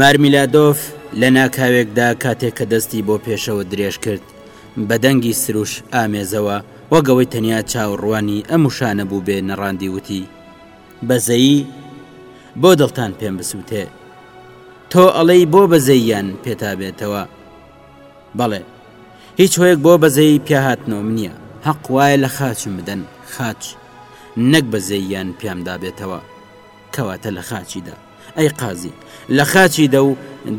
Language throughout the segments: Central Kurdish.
مارمیلادۆف لە ناکاوێکدا کاتێک کە دەستی بۆ پێشەوە درێژ کرد بە دەنگی سروش ئامێزەوە وەگەوەی تەنیا چاوڕوانی ئەم وشانە بوو بێ نەڕاندی وتی بەزەیی بۆ دڵتان پێم بسووتێ تۆ ئەڵەی بۆ بەزەیان پێتابێتەوە بەڵێ هیچ هۆیەک بۆ بەزەیی پیاهاتنەوەم نییە هەق وایە لە خاچم بدەن خاچ نەک بەزەییان پیامدا بێتەوە کەواتە لە خاچیدا ئەی قازی لە خاچی دە و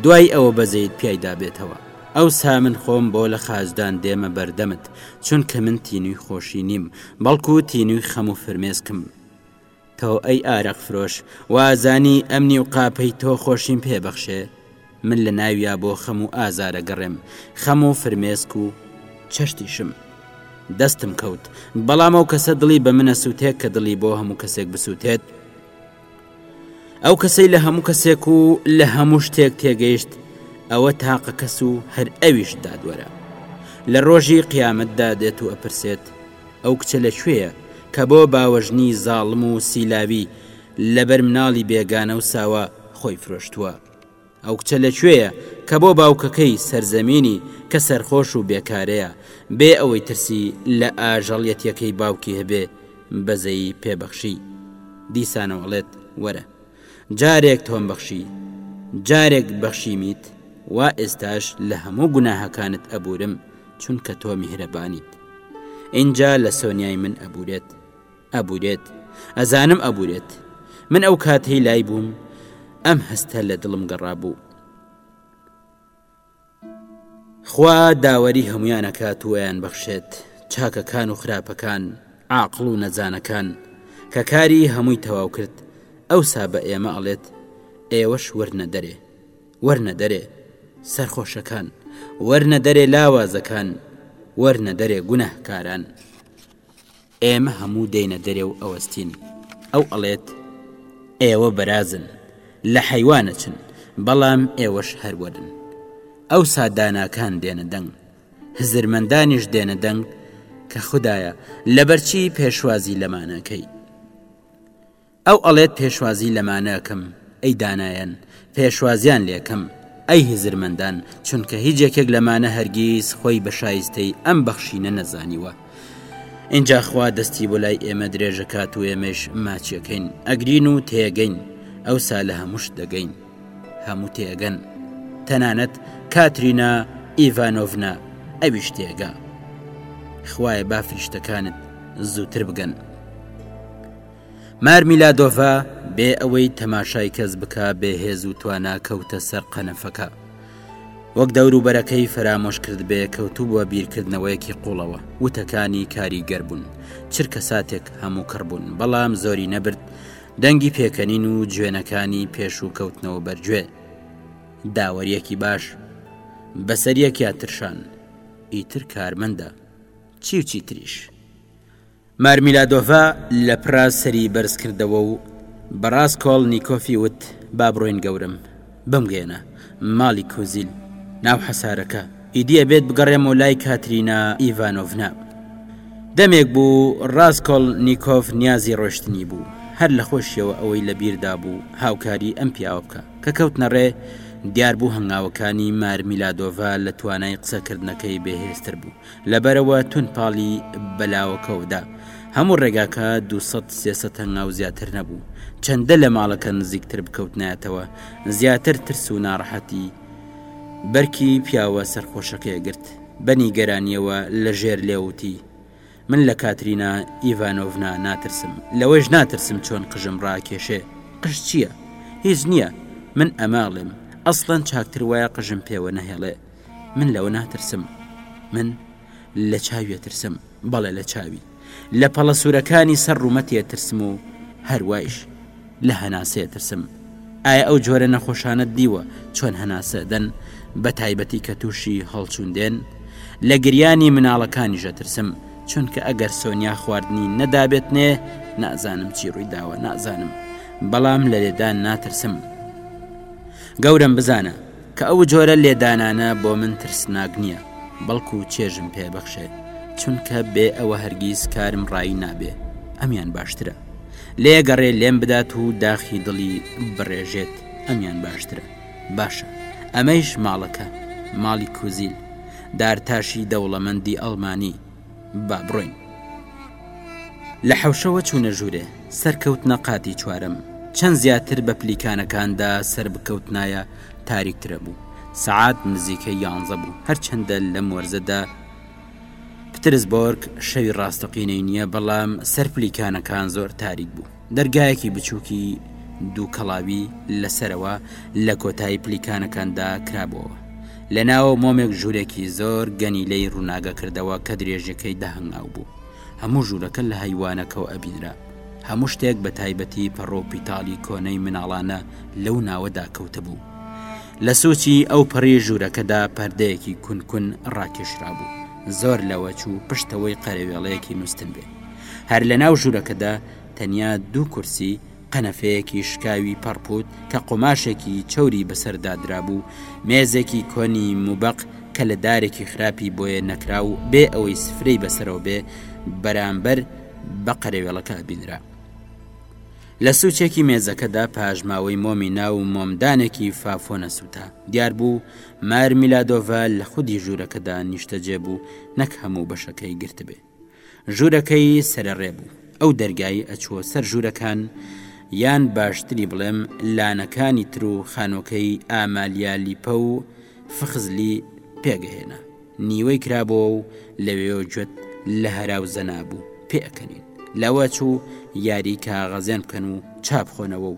دوای ئەوە بەزەیت پیایدا بێتەوە ئەو سا من خۆم بۆ لە خاچدان دێمە بەردەمت چونکە من تینوی خۆشی نیم بەڵکو تینوی خەم و فرمێسکم تۆ ئەی ئارەق فرۆش وازانی ئەم نیو قاپەی تۆ خۆشیم پێ بەخشێ من لە ناویا بۆ خەم و ئازارە گەڕێم خەم و فرمێسک و چەشتیشم دەستم کەوت بەڵام ئەو کەسە دڵی بە منە سووتێک کە دڵی بۆ هەموو کەسێک بسووتێت ئەو کەسەی لە هەموو کەسێک و لە هەموو شتێک تێگەیشت ئەوە تاقە کەس و هەر ئەویش دادوەرە لە ڕۆژی قیامەتدا دێت و ئەپرسێت ئەو کچە لە کوێیە کە بۆ باوەژنی زاڵم و سیلاوی لە بەر مناڵی بێگانە و ساوا خۆی فرۆشتووە؟ ئەو کچە لە کوێیە کە بۆ باوکەکەی سەرزەمینی کە سەرخۆش و بێکارەیە بێ ئەوەی ترسی لە ئاژەڵیەتیەکەی باوکی هەبێ بەزەیی پێ بەخشی؟ دیسانەوە ئەڵێت وەرە. جارێک تۆم بەخشی جارێک بەخشیمیت وا ئێستاش لە هەموو گوناهەکانت ئەبورم چونکە تۆ میهرەبانیت ئینجا لە سۆنیای من ئەبورێت ئەبورێت ئەزانم ئەبورێت من ئەو کاتەی لای بووم ئەم هەستە لە دڵم گەڕابوو خوا داوەری هەموویان ئەکات و ئەیانبەخشێت، چاکەکان و خراپەکان، عاقڵ و نەزانەکان، کە کاری هەمووی تەواو کرد، ئەوسا بە ئێمە ئەڵێت، ئێوەش وەرنە دەرێ، وەرنە دەرێ، سەرخۆشەکان، وەرنە دەرێ لاوازەکان، وەرنە دەرێ گوناهکاران. ئێمە هەموو دێینە دەرێ و ئەوەستین. ئەو ئەڵێت، ئێوە بەرازن، لە حەیوا نەچن، بەڵام ئێوەش هەر وەرن. ئەوسا داناکان دێنە دەنگ. هزرمەندانیش دێنە دەنگ کە خودایە، لەبەرچی پێشوازی لەمانەکەی؟ ئەو ئەڵێت پێشوازی لەمانەکەم، ئەی دانایان، پێشوازیان لێکەم، ئەی هزرمەندان، چونکە هیچ یەکێک لەمانە هەرگیز خۆی بە شایستەی ئەم بەخشینە نەزانیوە. ئینجا خوا دەستی بۆ لای ئێمە درێژەکات و ئێمەیش ماچیەکەین، ئەگرین و تێگەین، ئەوسا لە هەموو شت دەگەین. هەموو تێگەن. تەنانەت کاترینا ئیڤانۆڤنا ئەویش تێگا. خوایە با فریشتەکانت زووتر بگەن. مارمیلادۆڤا بێ ئەوەی تەماشای کەس بکا بێ هێز و توانا کەوتە سەر قەنەفەکە وەک دەوروبەرەکەی فەرامۆش کرد بێ کەوتو بووە بیرکردنەوەیەکی قوڵەوە وتەکانی کاریگەر بوون چرکە ساتێک هەموو کڕبوون بەڵام زۆری نەبرد دەنگی پێکەنین و جوێنەکانی پێش و کەوتنەوە بەرگوێ داوەریەکی باش بەسەریەکیان ترشان ئیتر کارمەندە چی و چی تریش مارمیلادۆڤا لە پرا سەری بەرز کردەوە و بە ڕاسکۆڵنیکۆفی وت، با بڕۆین گەورەم. بمگەیەنە، ماڵی کوزیل، ناو حەسارەکە. ئیدی ئەبێت بگەڕێمەوە لای کاترینا ئیڤانۆڤنا. دەمێک بوو ڕاسکۆڵنیکۆف نیازی ڕۆشتنی بوو. هەر لە خۆشیەوە ئەوەی لە بیردا بوو هاوکاری ئەم پیاوە بکا. کە کەوتنە ڕێ، دیار بوو هەنگاوەکانی مارمیلادۆڤا لە توانای قسەکردنەکەی بێهێزتر بوو. لە بەرەوە تون پاڵی بەلاوەکەوەدا هەموو ڕێگاکە دو سێسە تەنگاو زیاتر نەبوو چەندە لە ماڵەکە نزیکتر بکەوتنایەتەوە زیاتر ترس و ناڕەحەتی بەرکی پیاوە سەرخۆشەکەی گرت بە نیگەرانیەوە لە ژێر لێوتی من لە کاترینا ئیڤانۆڤنا ناترسم لەوەش ناترسم چۆن قژم ڕاکێشێ قژ چییە؟ هیچ نییە من ئەماڵێم ئەسڵەن چاکتر وایە قژم پێوە نەهێڵێ من لەوە ناترسم. من لە چاوی ئەترسم، بەڵێ لە چاوی. لە پەڵە سوورەکانی سەر ڕوومەتی ئەترسم و هەر وایش لە هەناسەی ئەترسم. ئایا ئەو جۆرە نەخۆشانەت دیوە چۆن هەناسە ئەدەن، بەتایبەتی کە تووشی هەڵچوون دێن؟ لە گریانی مناڵەکانیش ئەترسم، چونکە ئەگەر سۆنیا خواردنی نەدابێتنێ، نازانم چی ڕووی داوە، نازانم. بەڵام لە لێدان ناترسم. گەورەم بزانە. کە ئەو جۆرە لێدانانە بۆ من ترسناک نییە بەڵکو چێژم پێ بەخشێ چونکە بێ ئەوە هەرگیز کارم ڕایی نابێ ئەمیان باشترە لێ گەڕێ لێم بدات و داخی دڵی بڕێژێت ئەمیان باشترە باشە ئەمەیش ماڵەکە ماڵی کوزیل دارتاشی دەوڵەمەندی ئەڵمانی با بڕۆین. لە حەوشەوە چوونە ژوورێ، سەرکەوتنە قاتی چوارەم، چەند زیاتر بە پلیکانەکاندا سەربکەوتنایە تاریکترە بوو، سەعات نزیکەی یانزە بوو، هەرچەندە لەم وەرزەدا پترسبۆرگ شەوی ڕاستەقینەی نییە، بەڵام سەر پلیکانەکان زۆر تاریک بوو. دەرگایەکی بچووکی دووکەڵاوی لەسەرەوە لە کۆتایی پلیکانەکاندا کرابەوە لە ناوە مۆمێک ژوورێکی زۆر گەنیلەی ڕووناگە کردەوە کە درێژەکەی داهنگاو بوو هەموو ژوورەکە لە هەیوانەکەەوە ئەبینرا هەموو شتێک بە تایبەتی پەڕۆ پیتاڵی کۆنەی مناڵانە لەو ناوەدا کەوتە بوو لە سوچی ئەو پەڕی ژوورەکەدا پەردەیەکی کونکن ڕاکێشرا بوو زۆر لەوە چوو پشتەوەی قەرەوێڵەیەکی نووسن بێ هەر لە ناو ژوورەکەدا تەنیا دوو کورسی، قەنەفەیەکی شکاوی پەڕپووت کە قوماشێکی چەوری بەسەر دادرابوو، مێزێکی کۆنی موبەق کە لە دارێکی خراپی بۆیە نەکرا و بێ ئەوەی سفرەی بەسەرەوە بێ، بەرانبەر بە قەرەوێڵەکە بینرا. لە سووچێکی مێزەکەدا پاژماوەی مۆمی نا و مۆمدانێکی فافۆ نەسووتا. دیار بوو مار میلادۆڤا لە خودی ژوورەکەدا نیشتەجێ بوو، نەک هەموو بەشەکەی گرتبێ. ژوورەکەی سەرەڕێ بوو. ئەو دەرگای ئەچووە سەر ژوورەکان، یان باشتری بڵێم لانەکانی تر و خانووەکەی ئامالیا لیپە و فخزلی پێگەهێنا. نیوەی کرابۆوە و لەوێوە گوێت لە هەراو زەنا بوو. پێئەکەنین. لەوە ئەچوو یاریی کاغەزێن بکەن و چا بخۆنەوە و.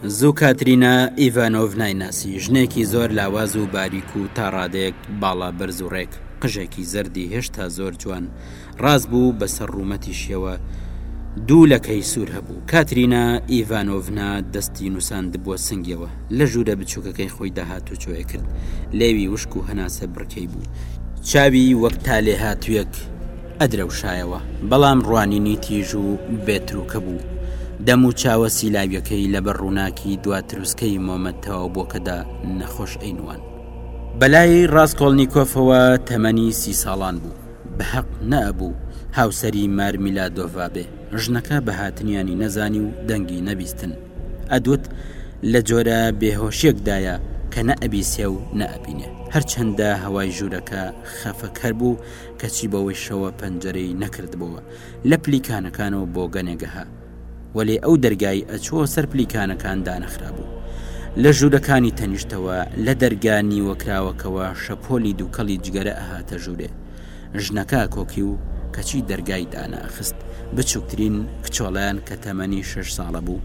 زوو کاترینا ئیڤانۆڤنای ناسی، ژنێکی زۆر لاواز و باریک و تا ڕادەیەک باڵا بەرز و ڕێک، قژێکی زەردی هێشتا زۆر جوان ڕاست بوو، بەسەر ڕوومەتیشیەوە دوو لەکەی سوور هەبوو. کاترینا ئیڤانۆڤنا دەستی نووساندبووە سنگیەوە، لە ژوورە بچووکەکەی خۆیدا هاتووچۆ ئەکرد، لێوی وشک و هەناسە بڕکەی بوو، چاوی وەک تا لێهاتوویەک، ئەدرەوشایەوە، بەڵام ڕوانینی تیژ و بێ ترووکە بوو، دەم و چاوە سیلاویەکەی لەبەر ڕووناکی دوا تروسکەی مۆمە تەواوبووەکەدا نەخۆش ئەینوواند. بەلای ڕاسکۆڵنیکۆفەوە تەمەنی سی ساڵان بوو، بەهەق نەئەبوو هاوسەری مارمیلادۆڤا بێ، ژنەکە بە هاتنیانی نەزانی و دەنگی نەبیستن، ئەدوت لە جۆرە بێهۆشیەکدایە کە نەئەبیسێ و نەئەبینێ، هەرچەندە هەوای ژوورەکە خەفەکەر بوو، کەچی بەوەی شەوە پەنجەرەی نەکردبۆوە لە پلیکانەکانەوە بۆگەنێگەها وەلێ ئەو دەرگایی ئەچۆ سەر پلیکانەکان دانەخرابوو لە ژوورەکانی تەنیشتەوە لە دەرگا نیوەکراوەکەوە شەپۆلی دووکەڵی جگەرە ئەهاتە ژوورێ ژنەکە کۆکی و کەچی دەرگای داناخست بچووکترین کچۆڵیان کە تەمەنی شش ساڵە بوو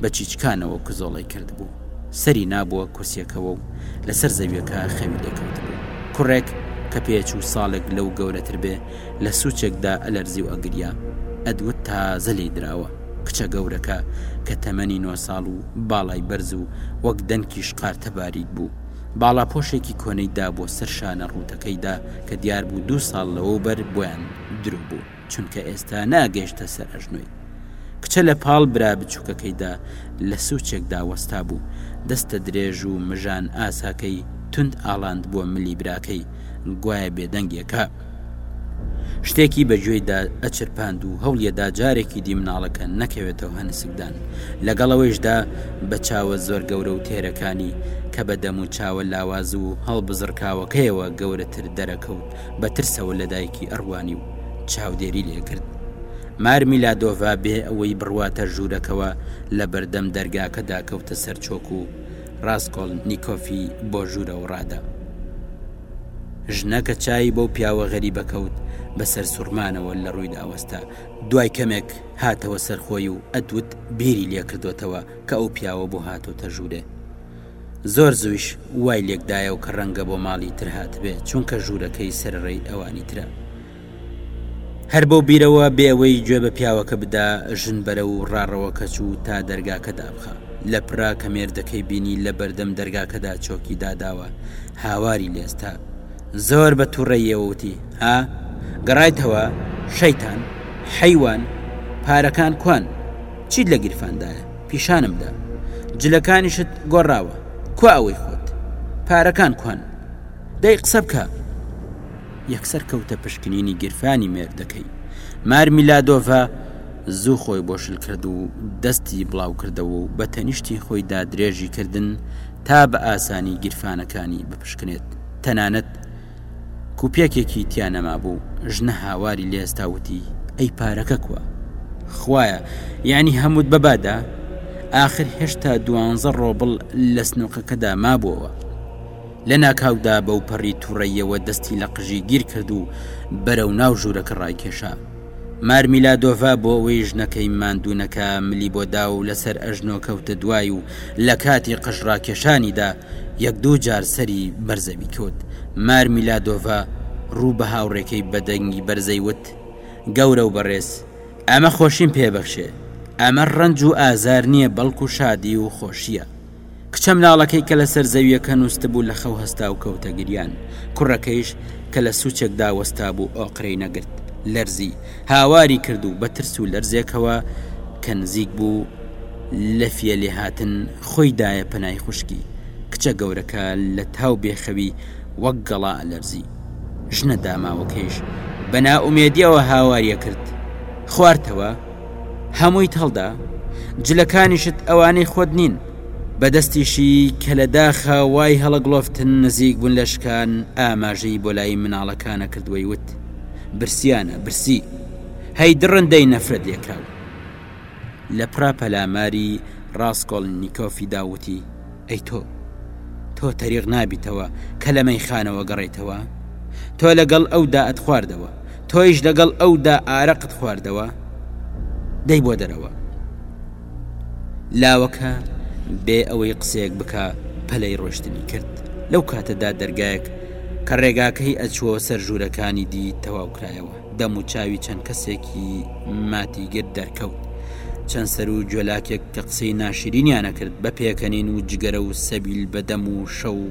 بە چیچکانەوە کزۆڵی کردبوو سەری نابووە کورسیەکەوە و لەسەر زەویەکە خەوی لێکەوتبوو کوڕێک کە پێچ و ساڵێک لەو گەورەتر بێ لە سوچێکدا ئەلەرزی و ئەگریا ئەدوت تازە لی دراوە کچە گەورەکە کە تەمەنی نۆ ساڵ و باڵای بەرز و وەک دەنکی شقارتە باریک بوو باڵا پۆشێکی کۆنەی دابووە سەر شانە ڕووتەکەیدا کە دیار بوو دوو ساڵ لەوە بەر بۆیان درو بوو چونکە ئێستا ناگەشتە سەر ئەژنۆی کچە لە پاڵ برا بچووکەکەیدا لە سوچێکدا وەستا بوو دەستە درێژ و مژان ئاساکەی تند ئاڵاند بووە ملی براکەی گوایە بێدەنگێکە شتێکی بەگوێیدا ئەچرپاند و هەوڵیەدا جارێکی دی مناڵەکە نەکەوێتەوە هەنسکدان لەگەڵەوەیشدا بە چاوە زۆر گەورە و تێرەکانی کە بە دەم و چاوە لاواز و هەڵبزڕکاوەکەیەوە گەورەتر دەرەکەوت بە ترسەوە لە دایکی ئەڕوانی و چاودێری لێکرد مار میلادۆڤا بێ ئەوەی بڕواتە ژوورەکەوە لە بەردەم دەرگاکەدا کەوتە سەر چۆک و ڕاستکۆڵ نیکۆفی بۆ ژوورەوە ڕادە ژنەکە چای بەو پیاوە غەریبە کەوت بەسەر سوڕمانەوە لە ڕووی داوەستا دوای کەمێک هاتەوە سەرخۆی و ئەدوت بیری لێکردوتەوە کە ئەو پیاوە بۆ هاتۆتە ژوورێ زۆر زوویش وای لێکدایەوە کە ڕەنگە بۆ ماڵی تر هاتبێ چونکە ژوورەکەی سەرڕێی ئەوانی ترە هەر بەو بیرەوە بێوەی گوێ بە پیاوەکە بدا ژن بەرە و ڕاڕەوە کەچ و تا دەرگاکە دابخە لە پرا کە مێردەکەی بینی لە بەردەم دەرگاکەدا چۆکی داداوە هاواری لێستا زۆر بە تووڕێیەوەوتی ها گەڕایتەوە شەیتان حەیوان پارەکان کوان چیت لە گیرفاندایە پیشانم دا جلەکانیشت گۆڕاوە کو ئەوەی خۆت پارەکان کوان دەی قسە بکە یەکسەر کەوتە پشکنینی گیرفانی مێردەکەی مار میلادۆڤە زوو خۆی بۆشل کرد و دەستی بڵاو کردەوە و بە تەنیشتی خۆیدا درێژی کردن تا بە ئاسانی گیرفانەکانی بپشکنێت تەنانەت کوپێکێکی تیا نەمابوو ژنە هاواری لێستا وتی ئەی پارەکە کووە خویە یعنی هەمووت بەبادا ئاخر هێشتا دوانزە ڕۆبڵ لە سنوقەکەدا مابووەوە لە ناکاودا بەو پەڕی تووڕەیەوە دەستی لە قژی گیر کرد و بەرەو ناو ژوورەکە ڕایکێشا مارمیلادۆڤا بۆ ئەوەی ژنەکەی ماندوو نەکا ملی بۆ دا و لەسەر ئەژنۆ کەوتە دوای و لە کاتی قژڕاکێشانیدا یەک دوو جار سەری بەرزەوی کەوت مارمیلادۆڤا ڕوو بە هاوڕێکەی بە دەنگی بەرزەی وت گەورە و بەڕێز ئەمە خۆشیم پێبەخشێ ئەمە ڕەنج و ئازار نییە بەڵکو شادی و خۆشییە. کچە مناڵەکەی کە لەسەر زەویەکە نوستبوو لە خەو هەستاو کەوتە گریان کوڕەکەیش کە لە سوچێکدا وەستا بوو ئۆقرەی نەگرت لەرزی هاواری کرد و بە ترس و لەرزێکەوە کە نزیک بوو لە فیە لێهاتن خۆی دایە پەنای خوشکی کچە گەورەکە لە تاو بێخەوی وەک گەڵا لەرزی ژنە داماوەکەیش بە نائومێدیەوە هاواریە کرد خواردتەوە هەموویت هەڵدا جلەکانیشت ئەوانەی خۆت نین بەدەستیشی کە لە داخە وای هەڵە گڵۆفتن نزیک بوون لە شکان ئاماژەی بۆ لای مناڵەکانە کردوەی وت برسیانە برسی هەی دڕندەی نەفرەت لێکراو لە پرا پەلاماری ڕاستکۆڵ نیکۆفی داوتی ئەی تۆ تۆ تەریق نابیتەوە کە لە مەیخانەوە گەڕێیتەوە تۆ لەگەڵ ئەودا ئەت خواردەوە تۆیش لەگەڵ ئەودا ئارەقت خواردەوە دەی بۆ دەرەوە لاوەکە بێ ئەوەی قسەیەک بکە پەلەی ڕۆشتنی کرد لەو کاتەدا دەرگایەک کە ڕێگاکەی ئەچووە سەر ژوورەکانی دی تەواوکرایەوە دەم و چاوی چەند کەسێکی ماتیگر دەرکەوت چەند سەر و جۆلاکێک کە قسەی ناشرینیانە کرد بە پێکەنین و جگەرە و سەبیل بە دەم و شەو و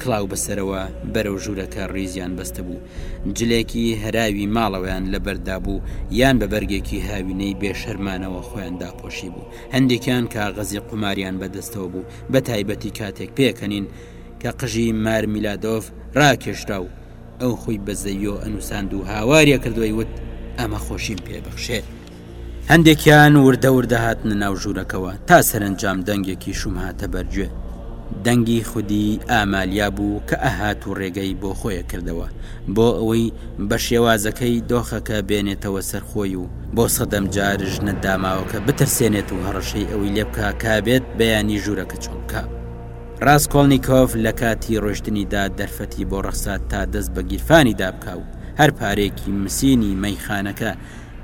کلااو بەسەرەوە بەرەو ژوورەکە ڕیزیان بەستە بوو جلێکی هەراوی ماڵەوەیان لە بەردا بوو یان بە بەرگێکی هاوینەی بێشەرمانەوە خۆیان داپۆشی بوو هەندێکیان کاغەزی قوماریان بەدەستەوە بوو بە تایبەتی کاتێک پێکەنین کە قژی مار میلادۆڤ ڕاکێشرا و ئەو خۆی بە زەیۆ ئەنووساند و هاوارە کردوی وت ئەمە خۆشیم پێبخشێ هەندێکیان وردە وردە هاتنە ناو ژوورەکەەوە تا سەرنجام دەنگێکی شوم هاتە بەرگوێ دەنگی خودی ئامالیا بوو کە ئەهات و ڕێگەی بۆ خۆیە کردەوە بۆ ئەوەی بە شێوازەکەی دۆخەکە بێنێتەوە سەرخۆی و بۆ سەدەم جار ژنە داماوەکە بترسێنێت و هەڕەشەی ئەوی لێبکە کابێت بەیانی ژوورەکە چۆنکە. ڕاسکۆڵنیکۆف لە کاتی ڕۆشتنیدا دەرفەتی بۆ ڕەخسا تا دەست بە گیرفانی دا بکا و هەر پارەیەکی مسینی مەیخانەکە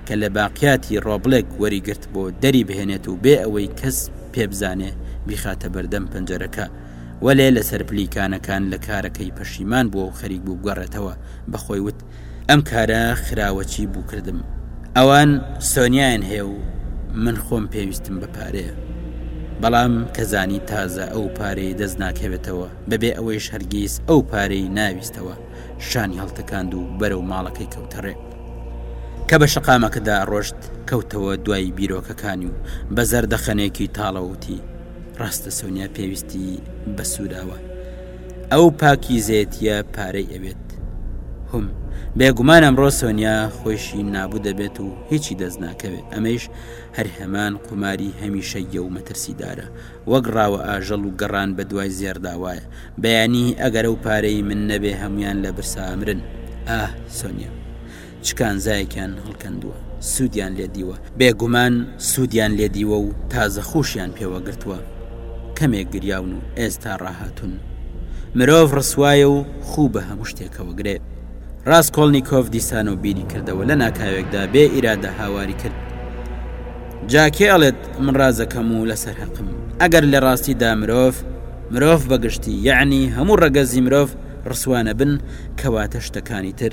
کە لە باقیاتی ڕۆبڵێک وەری گرت بۆ دەری بهێنێت و بێ ئەوەی کەس پێ بزانێ بیخاتە بەردەم پەنجەرەکە وەلێ لە سەر پلیکانەکان لە کارەکەی پەشیمان بووە و خەریک بوو بگەڕێتەوە بە خۆی وت ئەم کارە خراوەچی بوو کردم ئەوان سۆنیایان هەیە و من خۆم پێویستم بە پارەیە بەڵام کەزانی تازە ئەو پارەی دەست ناکەوێتەوە بەبێ ئەوەیش هەرگیز ئەو پارەی ناویستەوە شانی هەڵتەکاند و بەرەو ماڵەکەی کەوتەڕێ کە بە شقامەکەدا ڕۆشت کەوتەوە دوای بیرۆکەکانی و بە زەردەخەنێکی تاڵەوتی ڕاستە سۆنیا پێویستی بە سووراوە ئەو پاکیزەتیە پارەی ئەوێت هم بێگومان ئەمڕۆ سۆنیا خۆشی نابوو دەبێت و هیچی دەست ناکەوێت ئەمەیش هەر هەمان قوماری هەمیشە یە و مەترسیدارە وەک ڕاوە ئاژەڵ و گەڕان بە دوای زێرداوایە بەیانی ئەگەرە و پارەی من نەبێ هەمویان لە برسامرن ئاه سۆنیا چ کانزایەکیان هەڵکەندووە سوودیان لێدیوە بێگومان سوودیان لێدیوە و تازە خۆشیان پێوە گرتووە کەمێک گریاون و ئێستا ڕاهاتون مرۆڤ ڕسوایە و خوو بە هەموو شتێکەوە گرێ ڕاست کۆڵنییکۆف دیسان و بیری کردەوە لە ناکاوێکدا بێ ئیرادە هاواری کرد جاکێ ئەڵێت من ڕازەکەم و لەسەر حەقم ئەگەر لە ڕاستیدا مرۆڤ مرۆڤ بەگشتی یعنی هەموو ڕەگەزی مرۆڤ ڕسوانە بن کەواتە شتەکانی تر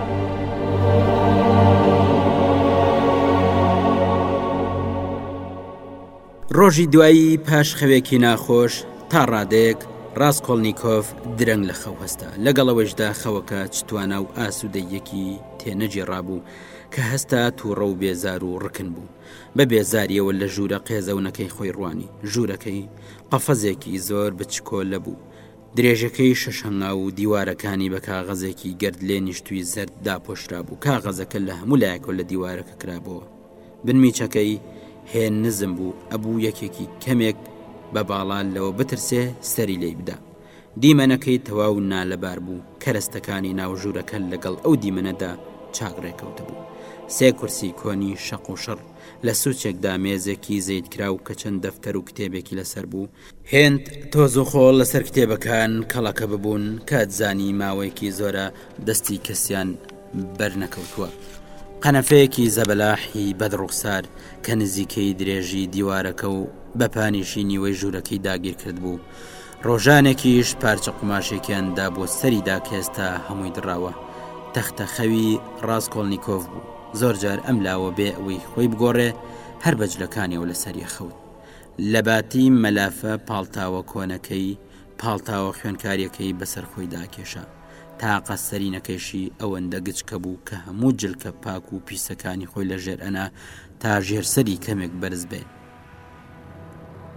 ڕۆژی دوایی پاش خەوێکی ناخۆش تا ڕادەیەک ڕاستکۆڵنییکۆف درەنگ لە خەو هەستا لەگەڵەوەشدا خەوەکە چتوانە و ئاسوودەیەکی تێنەجێڕابوو کە هەستا تووڕە و بێزار و ڕکن بوو بە بێزاریەوە لە ژوورە قێزەونەکەی خۆی ڕوانی ژوورەکەی قەفەزێکی زۆر بچکۆ لە بوو درێژەکەی شەش هەنگاو و دیوارەکانی بە کاغەزێکی گرد لێ نیشتوی زەرد داپۆشرا بوو کاغەزەکە لە هەموو لایەکەوە لە دیوارەکە کرابەوە بنمیچەکەی هێ نزم بوو ئەبوو یەکێکی کەمێک بە باڵا لەوە بترسێ سەری لی بدا دیمەنەکەی تەواو نالەبار بوو کەرەستەکانی ناو ژوورەکە لەگەڵ ئەو دیمەنەدا چاک ڕێکەوتە بوو سێ کورسی کۆنی شەق و شەڕ لە سوچێکدا مێزێکی زەیدکرا و کە چەند دەفتەر و کتێبێکی لەسەر بوو هێند تۆز و خۆڵ لەسەر کتێبەکان کەڵەکە ببوون کات زانی ماوەیەکی زۆرە دەستی کەسیان بەرنەکەوتووە. قەنەفەیەکی زەبەلاحی بەدڕوخسار کە نزیکەی درێژی دیوارەکە و بەپانیشی نیوەی ژوورەکەی داگیر کرد بوو. ڕۆژانێکیش پارچە قوماشێکیان دابوو سەریدا کە ئێستا هەمووی دڕاوە. تەختە خەوی ڕاست کۆڵنییکۆڤ بوو. زۆر جار ئەم لاوە بێ ئەوەی خۆی بگۆڕێ هەر بەجلەکانیەوە لەسەریەخەوت. لەباتی مەلافە پاڵتاوە کۆنەکەی، پاڵتاوە خوێنکاریەکەی بەسەر خۆی داکێشا، تاقە سەرینەکەیشی ئەوەندە گچکە بوو کە هەموو جلکە پاک و پیسەکانی خۆی لە ژێر ئەنا تا ژێر سەری کەمێک بەرز بێ.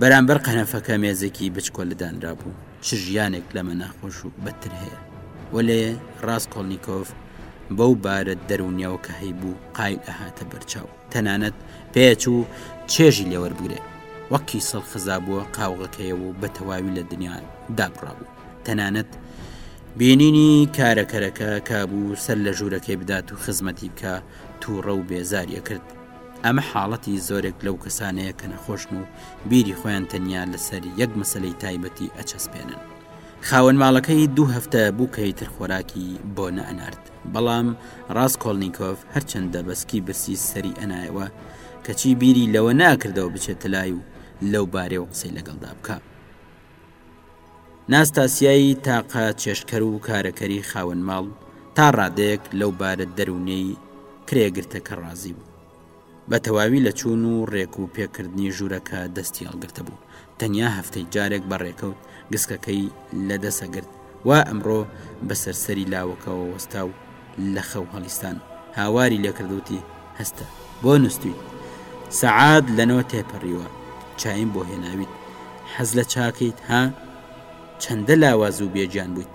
بەرامبەر قەنەفەکە مێزێکی بچکۆلە دانرابوو، چ ژیانێک لەمە ناخۆش و بەدتر هەیە؟ وەلێ ڕاسکۆڵنیکۆف بەو بارە دەروونیەوە کە هەیبوو قایل ئەهاتە بەرچاو. تەنانەت پێچ و چێژی لێوەربگرێ وەک کیسەڵ خزابووە قاوغەکەیەوە و بە تەواوی لە دنیا دابڕابوو تەنانەت بینینی کارەکەرەکە کابوو سەر لە ژوورەکەی بدات و خزمەتی بکە تووڕە و بێزاریە کرد ئەمە حاڵەتی زۆرێک لەو کەسانەیە کە نەخۆشن و بیری خۆیان تەنیا لەسەر یەک مەسلەی تایبەتی ئەچەسپێنن خاوەن ماڵەکەی دوو هەفتە بوو کەی تر خۆراکی بۆ نەنارد بەڵام ڕاسکۆڵنیکۆف هەرچەندە بەسکی برسی سەری ئەنایەوە، کەچی بیری لەوە ناکردەوە بچێتە لای و لەو بارەیەوە قسەی لەگەڵدا بکا. ناستاسیای تاقە چێشتکەر و کارەکەری خاوەن ماڵ، تا ڕادەیەک لەو بارە دەروونیەی کرێگرتەکە ڕازی بوو. بە تەواوی لە چوون و ڕێک و پێک کردنی ژوورەکە دەستی هەڵگرتبوو، تەنیا هەفتەی جارێک بە ڕێکەوت گسکەکەی لە دەست ئەگرت، وا ئەمڕۆ بە سەر سەری لاوەکەوە وەستا و لە خەو هەڵیستان هاواری لێکرد وتی، هەستە! بۆ نوستویت؟ سەعات لە نۆ تێپەریوە چایم بۆ هێناویت، حەز لە چاکەیت ها؟ چەندە لاواز و بێ گیان بوویت!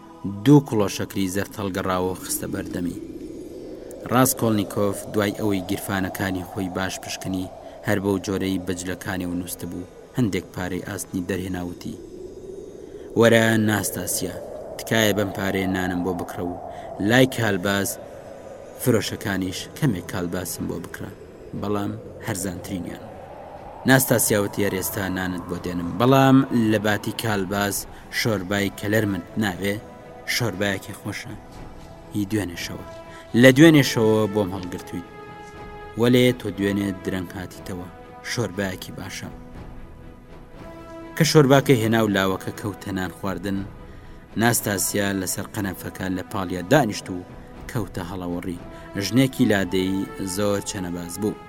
دوو کڵۆشەکری زەرد هەڵگەڕاوە و خستە بەر دەمی. ڕاسکۆڵنیکۆف دوای ئەوەی گیرفانەکانی خۆی باش پشکنی، هەر بەو جۆرەی بە جلەکانی و نووستبوو، هەندێک پارەی ئاسنی دەرهێنا وتی، وەرە ناستاسیا، تکایە بەم پارەیە نانم بۆ بکڕە و لای کالباس فرۆشەکانیش کەمێک کالباسم بۆ بکڕە. بەڵام هەرزانترینیان. ناستاسیاو تیەر ئێستا نانت بۆ دێنم بەڵام لە باتی کالباس شۆربای کەلەرمت ناوێ شۆربایەکی خۆشە هی دوێنێشەوە لە دوێنێشەوە بۆم هەڵگرتویت وەلێ تۆ دوێنێ درەنگ هاتیتەوە شۆربایەکی باشە کە شۆرباکە هێناو لاوەکە کەوتە نان خواردن ناستاسیا لەسەر قەنەفەکە لە پاڵیا دانیشت و کەوتە هەڵەوەڕی ژنێکی لادەی زۆر چەنەباز بوو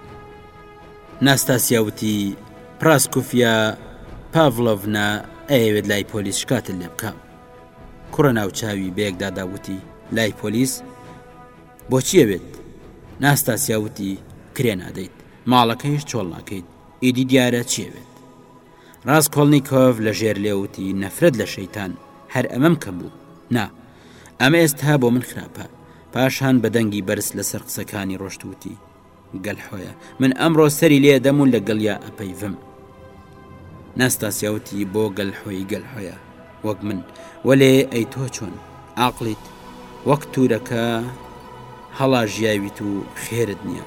ناستاسیاوتی پراسکوفیا پاڤلۆڤنا ئەیەوێت لای پۆلیس شکاتل لێ بکە کوڕە ناوچاوی بەیەکدادا وتی لای پۆلیس بۆچیەوێت ناستاسیاوتی کرێ نادەیت ماڵەکەیش چۆڵ ناکەیت ئیدی دیارە چی ئەوێت. ڕاسکۆڵنیکۆڤ لە ژێر لێ وتی نەفرەت لە شەیتان، هەر ئەمەم کە بوو. نا، ئەمە ئێستا بۆ من خراپە. پاشان بە دەنگی بەرز لەسەر قسەکانی ڕۆشت وتی، گەلحۆیە، من ئەمڕۆ سەری لێ دەم و لەگەڵیا ئەپەیڤم. ناستاسیا وتی بۆ گەلحۆی گەلحۆیە، وەک من، وەلێ ئەی تۆ چۆن؟ عاقڵیت؟ وەک تورەکە هەڵا ژیاویت و خێرت نییە.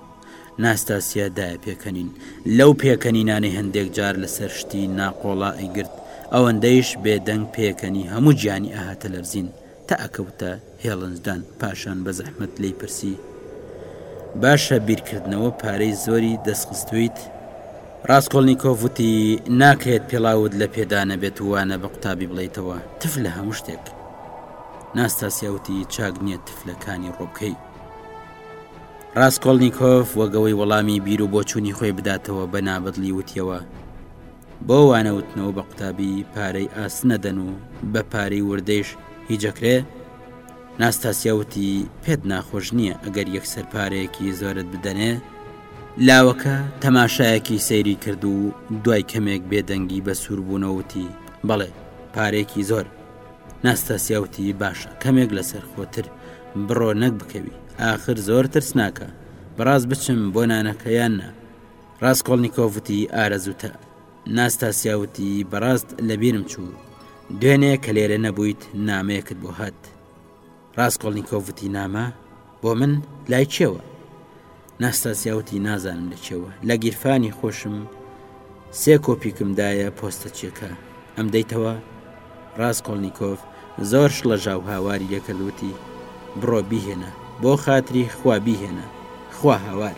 ناستاسیا دایە پێکەنین، لەو پێکەنینانەی هەندێک جار لەسەر شتی ناقۆڵا ئەیگرت، ئەوەندەیش بێدەنگ پێکەنی هەموو گیانی ئەهاتە لەرزین، تا ئەکەوتە هێڵنجدان، پاشان بە زەحمەت لێی پرسی، باشە بیرکردنەوە پارەی زۆری دەستخستوویت؟ ڕاسکۆڵنیکۆف وتی، ناکرێت پێڵاوت لە پێدا نەبێت و وانە بە قوتابی بڵێیتەوە، تف لە هەموو شتێک. ناستاسیا وتی، چاک نییە تف لە کانی ڕۆ بکەی. ڕاستکۆڵنییکۆف وەگەوەی وەڵامی بیر و بۆچوونی خۆی بداتەوە بە نابەدلی وتیەوە بۆ وانەوتنەوە بە قوتابی پارەی ئاست نەدەن و بە پارەی وردەیش هیجەکرێ ناستاسیاوتی پێت ناخۆش نییە ئەگەر یەکسەر پارەیەکی زۆرت بدەنێ لاوەکە تەماشایەکی سەیری کرد و دوای کەمێک بێدەنگی بە سووربوونەوتی بەڵێ پارێکی زۆر ناستاسیا وتی باشە کەمێک لەسەر خۆتر بڕۆ نەک بکەوی ئاخر زۆر ترسناکە بەڕاست بچم بۆ نانەکەیان نا ڕاستکۆڵنییکۆڤوتی ئارەزوتە ناستاسیاوتی بەڕاست لەبیرم چوو دوێنێ کە لێرە نەبوویت نامەیەکت بۆ هات. ڕاسکۆڵنیکۆڤ وتی نامە؟ بۆ من؟ لای کێوە؟ ناستاسیا وتی نازانم لە کێوە لە گیرفانی خۆشم سێ کۆپیکم دایە پۆستە چیەکە ئەم دەیتەوە ڕاستکۆڵنییکۆف زۆر شڵەژاو هاواری لەکردوتی بڕۆ بیهێنە بۆ خاتری خوا بیهێنە خوا هاوار